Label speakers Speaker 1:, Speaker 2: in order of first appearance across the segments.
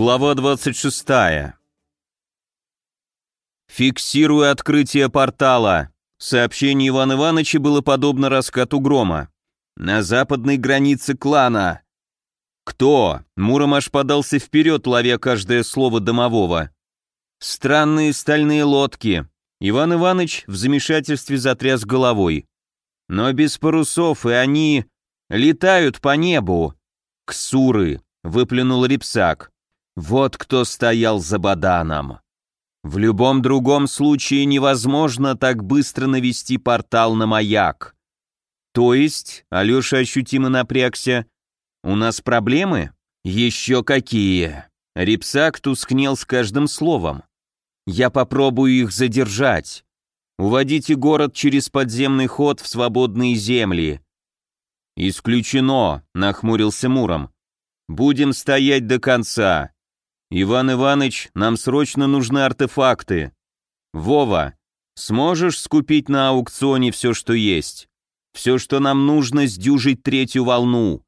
Speaker 1: Глава 26. Фиксирую открытие портала. Сообщение Ивана Ивановича было подобно раскату грома. На западной границе клана. Кто? Муром аж подался вперед, ловя каждое слово домового. Странные стальные лодки. Иван Иванович в замешательстве затряс головой. Но без парусов, и они летают по небу. Ксуры, выплюнул Рипсак. Вот кто стоял за Баданом. В любом другом случае невозможно так быстро навести портал на маяк. То есть, Алеша ощутимо напрягся, у нас проблемы? Еще какие? Рипсак тускнел с каждым словом. Я попробую их задержать. Уводите город через подземный ход в свободные земли. Исключено, нахмурился Муром. Будем стоять до конца. «Иван Иванович, нам срочно нужны артефакты. Вова, сможешь скупить на аукционе все, что есть? Все, что нам нужно, сдюжить третью волну?»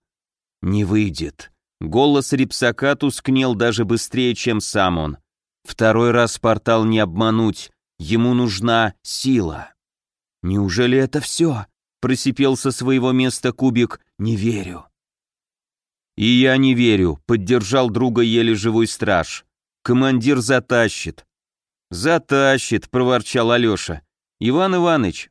Speaker 1: «Не выйдет». Голос Рипсака тускнел даже быстрее, чем сам он. Второй раз портал не обмануть, ему нужна сила. «Неужели это все?» — просипел со своего места кубик. «Не верю». «И я не верю», — поддержал друга еле живой страж. «Командир затащит». «Затащит», — проворчал Алеша. «Иван Иванович,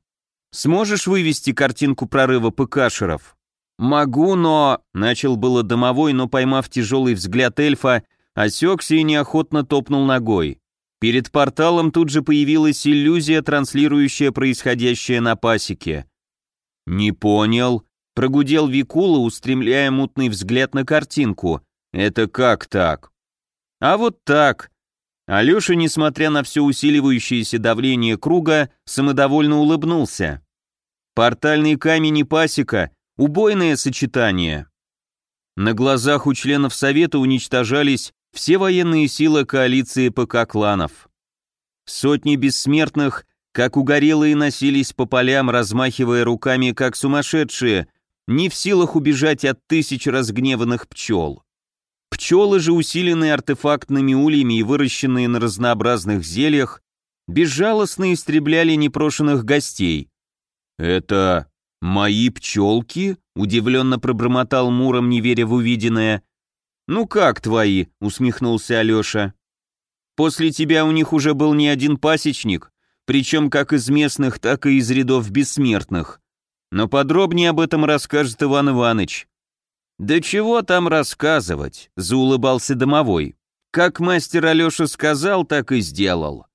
Speaker 1: сможешь вывести картинку прорыва ПКшеров?» «Могу, но...» — начал было домовой, но, поймав тяжелый взгляд эльфа, осекся и неохотно топнул ногой. Перед порталом тут же появилась иллюзия, транслирующая происходящее на пасеке. «Не понял», Прогудел Викула, устремляя мутный взгляд на картинку. «Это как так?» «А вот так». Алеша, несмотря на все усиливающееся давление круга, самодовольно улыбнулся. «Портальный камень и пасека — убойное сочетание». На глазах у членов Совета уничтожались все военные силы коалиции ПК-кланов. Сотни бессмертных, как угорелые, носились по полям, размахивая руками, как сумасшедшие, не в силах убежать от тысяч разгневанных пчел. Пчелы же, усиленные артефактными ульями и выращенные на разнообразных зельях, безжалостно истребляли непрошенных гостей. «Это мои пчелки?» — удивленно пробормотал Муром, не веря в увиденное. «Ну как твои?» — усмехнулся Алеша. «После тебя у них уже был не один пасечник, причем как из местных, так и из рядов бессмертных. Но подробнее об этом расскажет Иван Иванович. «Да чего там рассказывать?» — заулыбался домовой. «Как мастер Алеша сказал, так и сделал.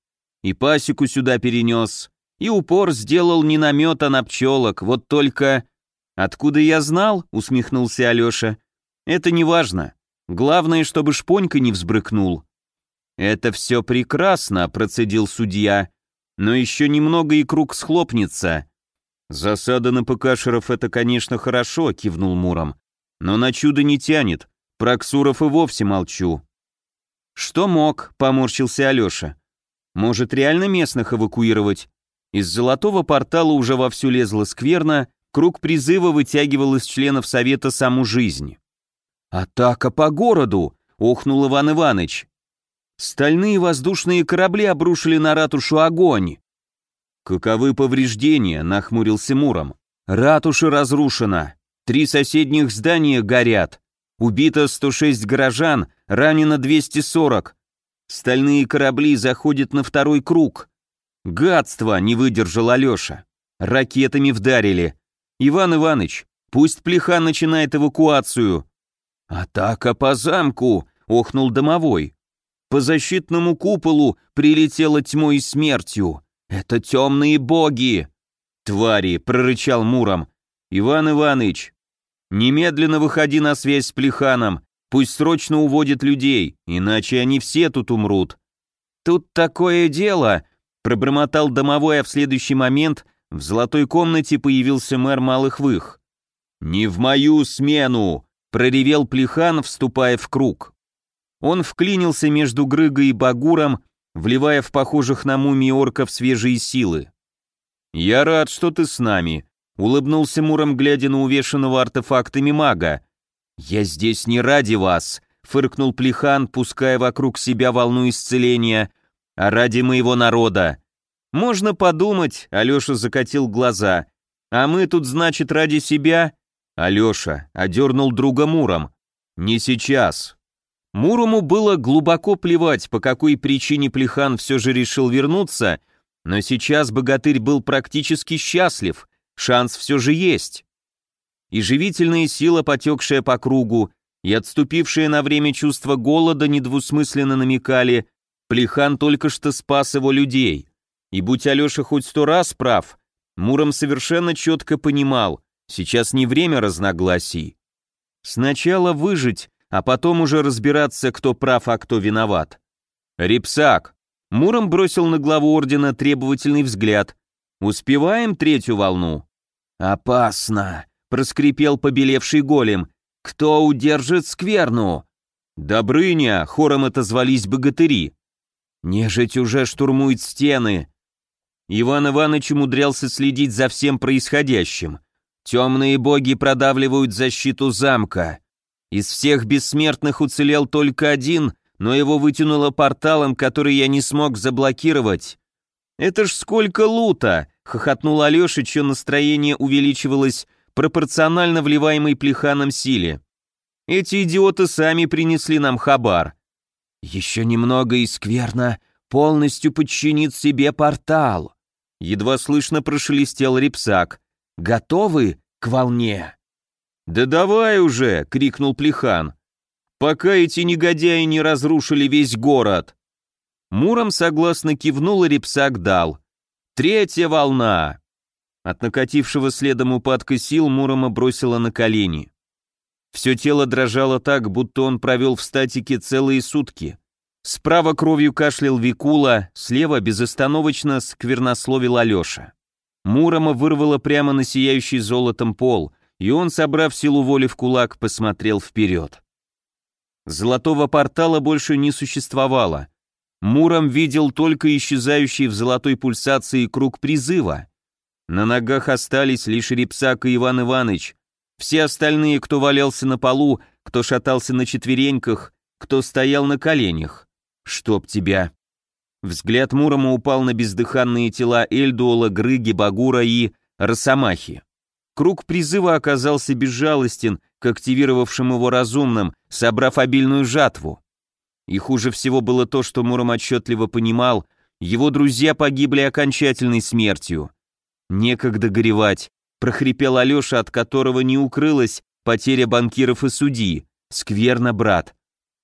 Speaker 1: И пасеку сюда перенес, и упор сделал не на мед, а на пчелок, вот только...» «Откуда я знал?» — усмехнулся Алеша. «Это не важно. Главное, чтобы шпонька не взбрыкнул». «Это все прекрасно», — процедил судья. «Но еще немного и круг схлопнется. «Засада на ПКшеров — это, конечно, хорошо», — кивнул Муром. «Но на чудо не тянет. Про Ксуров и вовсе молчу». «Что мог?» — поморщился Алеша. «Может, реально местных эвакуировать?» Из золотого портала уже вовсю лезла скверно, круг призыва вытягивал из членов совета саму жизнь. «Атака по городу!» — охнул Иван Иванович. Стальные воздушные корабли обрушили на ратушу огонь. «Каковы повреждения?» — нахмурился Муром. «Ратуша разрушена. Три соседних здания горят. Убито 106 горожан, ранено 240. Стальные корабли заходят на второй круг. Гадство!» — не выдержал Алеша. «Ракетами вдарили. Иван Иванович, пусть плеха начинает эвакуацию». «Атака по замку!» — охнул домовой. «По защитному куполу прилетела тьмой и смертью. «Это темные боги!» «Твари!» — прорычал Муром. «Иван Иваныч, немедленно выходи на связь с Плеханом, пусть срочно уводит людей, иначе они все тут умрут». «Тут такое дело!» — пробормотал домовой, а в следующий момент в золотой комнате появился мэр Малых Вых. «Не в мою смену!» — проревел Плехан, вступая в круг. Он вклинился между Грыгой и Багуром, вливая в похожих на мумии орков свежие силы. «Я рад, что ты с нами», — улыбнулся Муром, глядя на увешанного артефактами мага. «Я здесь не ради вас», — фыркнул Плехан, пуская вокруг себя волну исцеления, а ради моего народа. Можно подумать, Алеша закатил глаза. А мы тут, значит, ради себя? Алеша одернул друга Муром. Не сейчас. Мурому было глубоко плевать, по какой причине Плехан все же решил вернуться, но сейчас богатырь был практически счастлив, шанс все же есть. И живительная сила, потекшая по кругу, и отступившие на время чувство голода недвусмысленно намекали, Плехан только что спас его людей. И будь Алеша хоть сто раз прав, Муром совершенно четко понимал, сейчас не время разногласий. Сначала выжить, а потом уже разбираться, кто прав, а кто виноват. «Репсак!» Муром бросил на главу ордена требовательный взгляд. «Успеваем третью волну?» «Опасно!» — проскрипел побелевший голем. «Кто удержит скверну?» «Добрыня!» — хором отозвались богатыри. «Нежить уже штурмует стены!» Иван Иванович умудрялся следить за всем происходящим. Темные боги продавливают защиту замка. Из всех бессмертных уцелел только один, но его вытянуло порталом, который я не смог заблокировать. «Это ж сколько лута!» — хохотнул Алеша, чье настроение увеличивалось пропорционально вливаемой плеханом силе. Эти идиоты сами принесли нам хабар. Еще немного и скверно полностью подчинит себе портал. Едва слышно прошелестел репсак. Готовы к волне? «Да давай уже!» — крикнул Плехан. «Пока эти негодяи не разрушили весь город!» Муром согласно кивнул и репсак дал. «Третья волна!» От накатившего следом упадка сил Мурома бросило на колени. Все тело дрожало так, будто он провел в статике целые сутки. Справа кровью кашлял Викула, слева безостановочно сквернословил Алеша. Мурома вырвало прямо на сияющий золотом пол, и он, собрав силу воли в кулак, посмотрел вперед. Золотого портала больше не существовало. Муром видел только исчезающий в золотой пульсации круг призыва. На ногах остались лишь Репсак и Иван Иванович. Все остальные, кто валялся на полу, кто шатался на четвереньках, кто стоял на коленях. Чтоб тебя. Взгляд Мурома упал на бездыханные тела Эльдуола, Грыги, Багура и Росомахи. Круг призыва оказался безжалостен к активировавшим его разумным, собрав обильную жатву. И хуже всего было то, что Муром отчетливо понимал, его друзья погибли окончательной смертью. «Некогда горевать», — прохрипел Алеша, от которого не укрылась потеря банкиров и судьи. «Скверно, брат».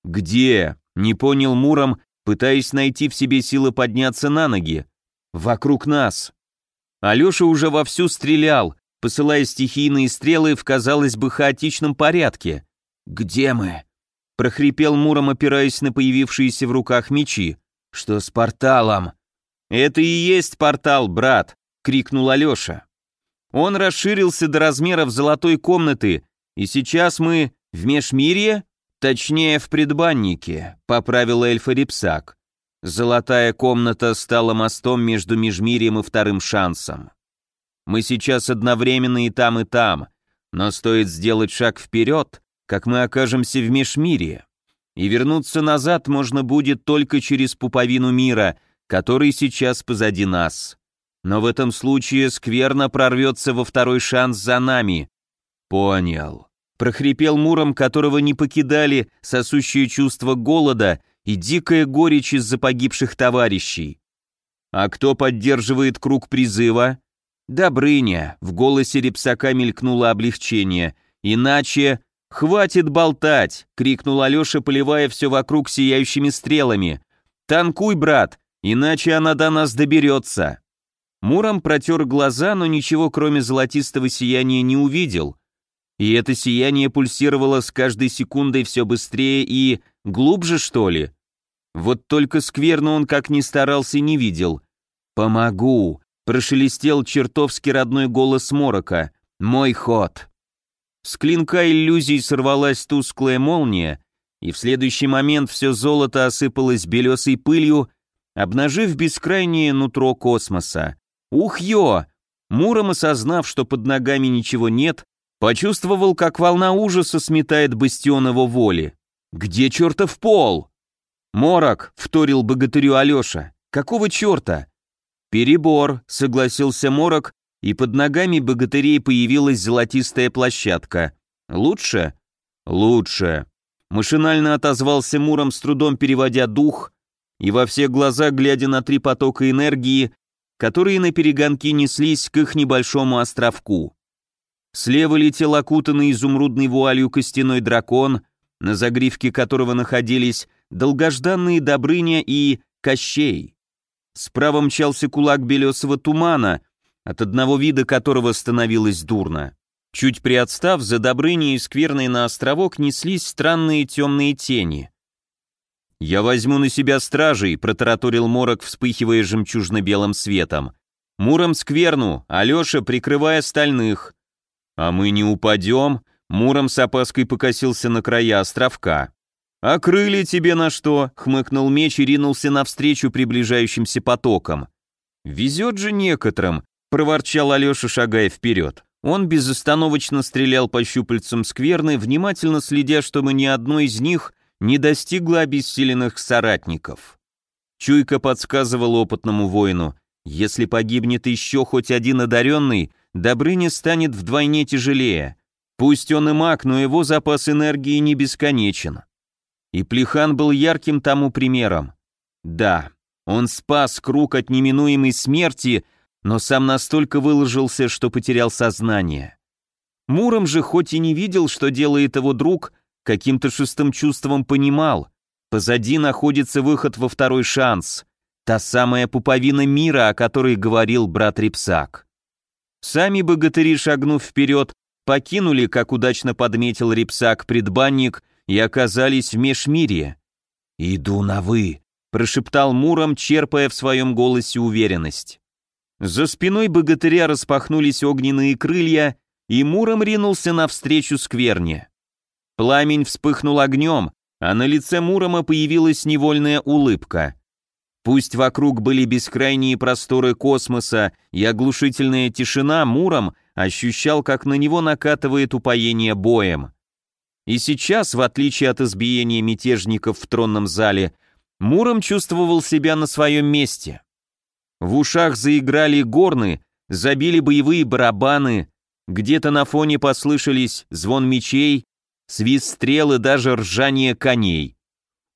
Speaker 1: «Где?» — не понял Муром, пытаясь найти в себе силы подняться на ноги. «Вокруг нас». Алеша уже вовсю стрелял, посылая стихийные стрелы в, казалось бы, хаотичном порядке. «Где мы?» — прохрипел Муром, опираясь на появившиеся в руках мечи. «Что с порталом?» «Это и есть портал, брат», — крикнул Алеша. Он расширился до размеров золотой комнаты, и сейчас мы в межмирье, точнее в предбаннике, поправил эльфа Рипсак. Золотая комната стала мостом между межмирием и вторым шансом. Мы сейчас одновременно и там, и там, но стоит сделать шаг вперед, как мы окажемся в межмирье. И вернуться назад можно будет только через пуповину мира, который сейчас позади нас. Но в этом случае скверно прорвется во второй шанс за нами. Понял. Прохрипел Муром, которого не покидали сосущее чувство голода и дикая горечь из-за погибших товарищей. А кто поддерживает круг призыва? Добрыня. В голосе Репсака мелькнуло облегчение. Иначе... «Хватит болтать!» — крикнул Алеша, поливая все вокруг сияющими стрелами. «Танкуй, брат, иначе она до нас доберется!» Муром протер глаза, но ничего кроме золотистого сияния не увидел. И это сияние пульсировало с каждой секундой все быстрее и... глубже, что ли? Вот только скверно он как ни старался не видел. «Помогу!» — прошелестел чертовски родной голос Морока. «Мой ход!» С клинка иллюзий сорвалась тусклая молния, и в следующий момент все золото осыпалось белесой пылью, обнажив бескрайнее нутро космоса. Ух-ё! Муром, осознав, что под ногами ничего нет, почувствовал, как волна ужаса сметает бастион его воли. «Где чертов пол?» «Морок», — вторил богатырю Алеша. «Какого черта?» «Перебор», — согласился Морок, и под ногами богатырей появилась золотистая площадка. «Лучше?» «Лучше», — машинально отозвался Муром, с трудом переводя дух, и во все глаза глядя на три потока энергии, которые на перегонки неслись к их небольшому островку. Слева летел окутанный изумрудной вуалью костяной дракон, на загривке которого находились долгожданные Добрыня и Кощей. Справа мчался кулак белесого тумана, от одного вида которого становилось дурно. Чуть приотстав, за Добрыней и Скверной на островок неслись странные темные тени. «Я возьму на себя стражей», — протараторил Морок, вспыхивая жемчужно-белым светом. «Муром Скверну, Алеша, прикрывая остальных». «А мы не упадем?» — Муром с опаской покосился на края островка. «А крылья тебе на что?» — хмыкнул меч и ринулся навстречу приближающимся потокам. «Везет же некоторым», — проворчал Алеша, шагая вперед. Он безостановочно стрелял по щупальцам скверны, внимательно следя, чтобы ни одно из них не достигло обессиленных соратников. Чуйка подсказывал опытному воину, если погибнет еще хоть один одаренный, Добрыня станет вдвойне тяжелее. Пусть он и маг, но его запас энергии не бесконечен. И Плехан был ярким тому примером. Да, он спас круг от неминуемой смерти, но сам настолько выложился, что потерял сознание. Муром же хоть и не видел, что делает его друг, каким-то шестым чувством понимал, позади находится выход во второй шанс, та самая пуповина мира, о которой говорил брат Рипсак. Сами богатыри, шагнув вперед, покинули, как удачно подметил Рипсак, предбанник и оказались в межмирье. «Иду на «вы», — прошептал Муром, черпая в своем голосе уверенность. За спиной богатыря распахнулись огненные крылья, и Муром ринулся навстречу скверне. Пламень вспыхнул огнем, а на лице Мурома появилась невольная улыбка. Пусть вокруг были бескрайние просторы космоса и оглушительная тишина, Муром ощущал, как на него накатывает упоение боем. И сейчас, в отличие от избиения мятежников в тронном зале, Муром чувствовал себя на своем месте. В ушах заиграли горны, забили боевые барабаны, где-то на фоне послышались звон мечей, свист стрел и даже ржание коней.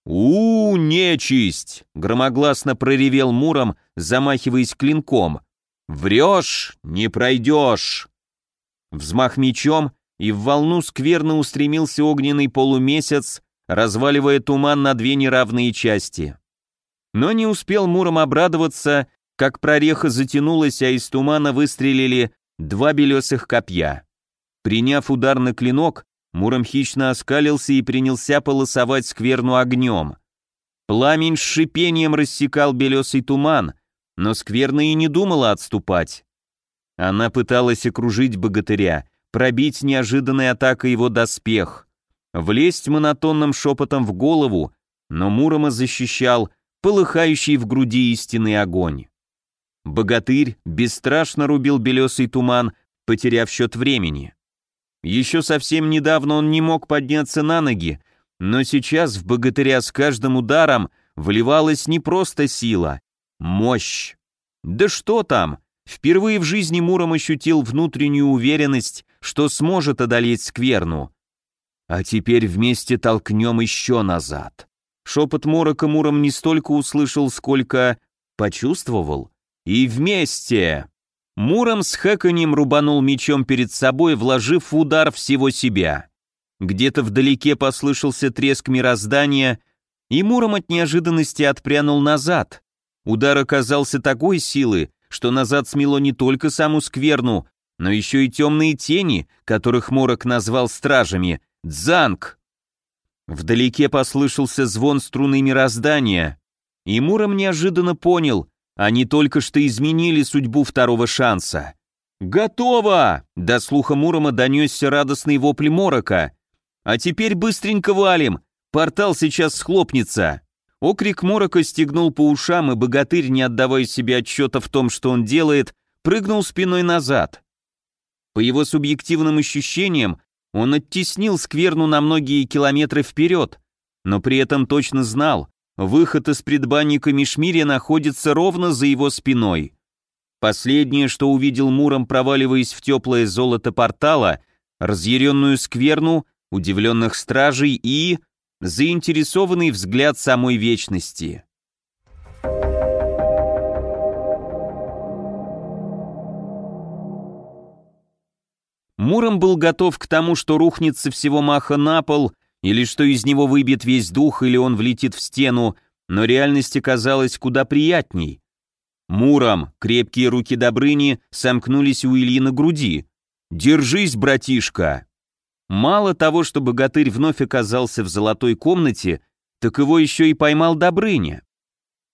Speaker 1: у, -у нечисть!» — громогласно проревел Муром, замахиваясь клинком. «Врешь, не пройдешь!» Взмах мечом, и в волну скверно устремился огненный полумесяц, разваливая туман на две неравные части. Но не успел Муром обрадоваться, как прореха затянулась, а из тумана выстрелили два белесых копья. Приняв удар на клинок, Муром хищно оскалился и принялся полосовать скверну огнем. Пламень с шипением рассекал белесый туман, но скверна и не думала отступать. Она пыталась окружить богатыря, пробить неожиданной атакой его доспех, влезть монотонным шепотом в голову, но Мурома защищал полыхающий в груди истинный огонь. Богатырь бесстрашно рубил белесый туман, потеряв счет времени. Еще совсем недавно он не мог подняться на ноги, но сейчас в богатыря с каждым ударом вливалась не просто сила, мощь. Да что там, Впервые в жизни Муром ощутил внутреннюю уверенность, что сможет одолеть скверну. А теперь вместе толкнем еще назад. Шепот Морока Муром не столько услышал, сколько почувствовал. И вместе! Муром с хэканьем рубанул мечом перед собой, вложив удар всего себя. Где-то вдалеке послышался треск мироздания, и Муром от неожиданности отпрянул назад. Удар оказался такой силы, что назад смело не только саму скверну, но еще и темные тени, которых Морок назвал стражами, дзанг. Вдалеке послышался звон струны мироздания, и Муром неожиданно понял, они только что изменили судьбу второго шанса. «Готово!» — до слуха Мурома донесся радостный вопль Морока. «А теперь быстренько валим! Портал сейчас схлопнется!» Окрик Морока стегнул по ушам, и богатырь, не отдавая себе отчета в том, что он делает, прыгнул спиной назад. По его субъективным ощущениям, он оттеснил скверну на многие километры вперед, но при этом точно знал, выход из предбанника Мишмирия находится ровно за его спиной. Последнее, что увидел Муром, проваливаясь в теплое золото портала, разъяренную скверну, удивленных стражей и заинтересованный взгляд самой вечности. Муром был готов к тому, что рухнет со всего маха на пол, или что из него выбьет весь дух, или он влетит в стену, но реальность оказалась куда приятней. Муром, крепкие руки Добрыни сомкнулись у Ильи на груди. «Держись, братишка!» Мало того, что богатырь вновь оказался в золотой комнате, так его еще и поймал Добрыня.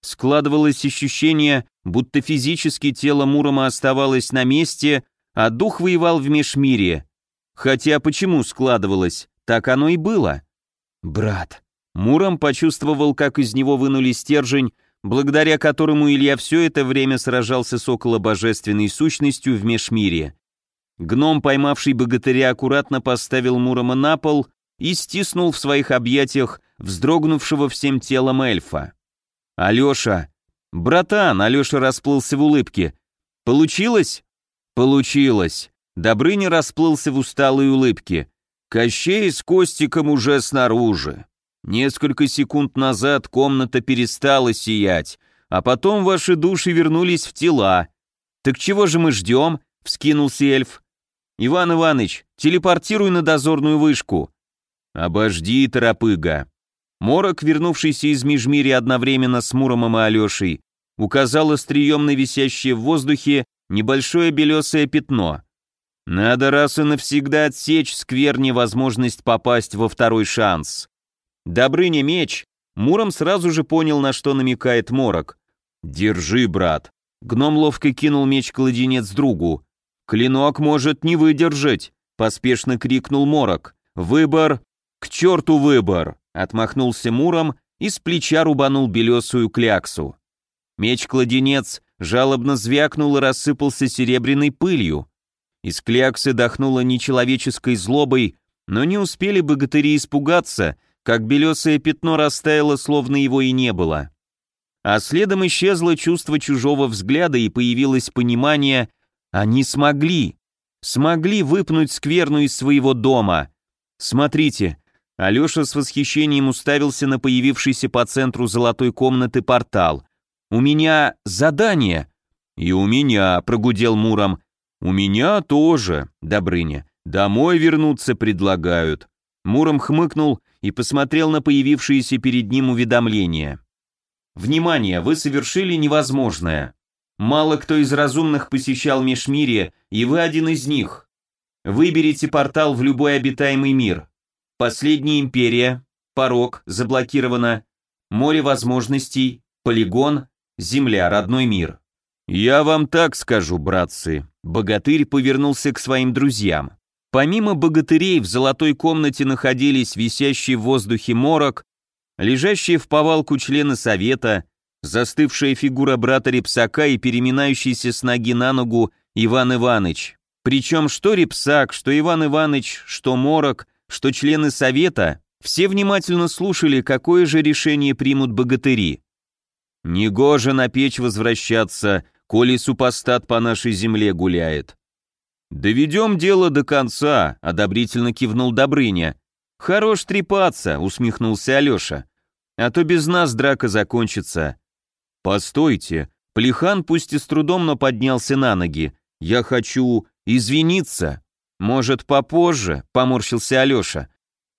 Speaker 1: Складывалось ощущение, будто физически тело Мурома оставалось на месте, а дух воевал в межмире. Хотя почему складывалось, так оно и было. «Брат». Муром почувствовал, как из него вынули стержень, благодаря которому Илья все это время сражался с около божественной сущностью в межмире. Гном, поймавший богатыря, аккуратно поставил Мурома на пол и стиснул в своих объятиях вздрогнувшего всем телом эльфа. «Алеша!» «Братан!» — Алеша расплылся в улыбке. «Получилось?» «Получилось!» Добрыня расплылся в усталой улыбке. «Кощей с Костиком уже снаружи. Несколько секунд назад комната перестала сиять, а потом ваши души вернулись в тела. Так чего же мы ждем?» — вскинулся эльф. «Иван Иваныч, телепортируй на дозорную вышку». «Обожди, торопыга». Морок, вернувшийся из Межмирья одновременно с Муромом и Алешей, указал острием на висящее в воздухе небольшое белесое пятно. Надо раз и навсегда отсечь скверне возможность попасть во второй шанс. Добрыня меч, Муром сразу же понял, на что намекает Морок. «Держи, брат». Гном ловко кинул меч-кладенец другу. «Клинок может не выдержать», — поспешно крикнул Морок. «Выбор! К черту выбор!» — отмахнулся Муром и с плеча рубанул белесую кляксу. Меч-кладенец жалобно звякнул и рассыпался серебряной пылью. Из кляксы дохнуло нечеловеческой злобой, но не успели богатыри испугаться, как белесое пятно растаяло, словно его и не было. А следом исчезло чувство чужого взгляда и появилось понимание — они смогли. Смогли выпнуть скверну из своего дома. Смотрите. Алеша с восхищением уставился на появившийся по центру золотой комнаты портал. «У меня задание!» «И у меня», — прогудел Муром. «У меня тоже, Добрыня. Домой вернуться предлагают». Муром хмыкнул и посмотрел на появившееся перед ним уведомление. «Внимание, вы совершили невозможное. Мало кто из разумных посещал Межмирье, и вы один из них. Выберите портал в любой обитаемый мир. Последняя империя, порог, заблокировано, море возможностей, полигон, земля, родной мир. Я вам так скажу, братцы. Богатырь повернулся к своим друзьям. Помимо богатырей в золотой комнате находились висящий в воздухе морок, лежащие в повалку члены совета, застывшая фигура брата Репсака и переминающийся с ноги на ногу Иван Иваныч. Причем что Репсак, что Иван Иваныч, что Морок, что члены совета, все внимательно слушали, какое же решение примут богатыри. Негоже на печь возвращаться, коли супостат по нашей земле гуляет. «Доведем дело до конца», — одобрительно кивнул Добрыня. «Хорош трепаться», — усмехнулся Алеша. «А то без нас драка закончится. «Постойте!» Плехан пусть и с трудом, но поднялся на ноги. «Я хочу извиниться!» «Может, попозже?» — поморщился Алеша.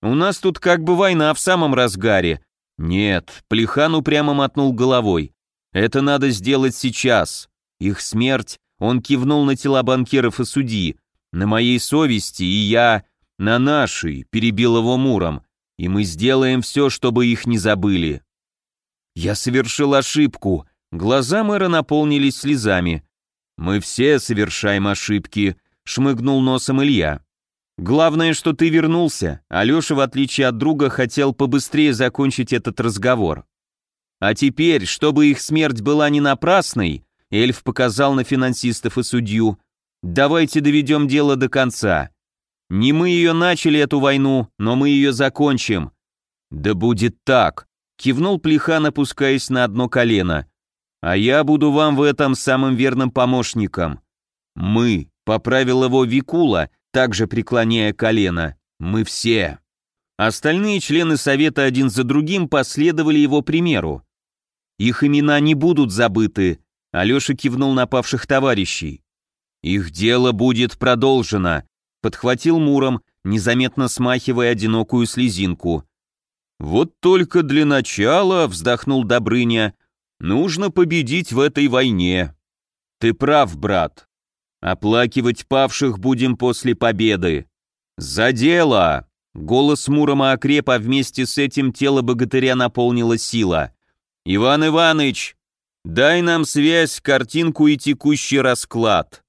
Speaker 1: «У нас тут как бы война в самом разгаре». «Нет», — Плехан упрямо мотнул головой. «Это надо сделать сейчас. Их смерть...» Он кивнул на тела банкиров и судьи. «На моей совести, и я...» «На нашей», — перебил его Муром. «И мы сделаем все, чтобы их не забыли». «Я совершил ошибку!» Глаза мэра наполнились слезами. «Мы все совершаем ошибки», — шмыгнул носом Илья. «Главное, что ты вернулся. Алеша, в отличие от друга, хотел побыстрее закончить этот разговор. А теперь, чтобы их смерть была не напрасной, эльф показал на финансистов и судью, давайте доведем дело до конца. Не мы ее начали, эту войну, но мы ее закончим. «Да будет так», — кивнул Плехан, опускаясь на одно колено. «А я буду вам в этом самым верным помощником. Мы», — поправил его Викула, также преклоняя колено, — «мы все». Остальные члены совета один за другим последовали его примеру. Их имена не будут забыты, Алеша кивнул на павших товарищей. Их дело будет продолжено, подхватил Муром, незаметно смахивая одинокую слезинку. Вот только для начала, вздохнул Добрыня, нужно победить в этой войне. Ты прав, брат. Оплакивать павших будем после победы. За дело! Голос Мурома окреп, а вместе с этим тело богатыря наполнила сила. «Иван Иваныч, дай нам связь, картинку и текущий расклад».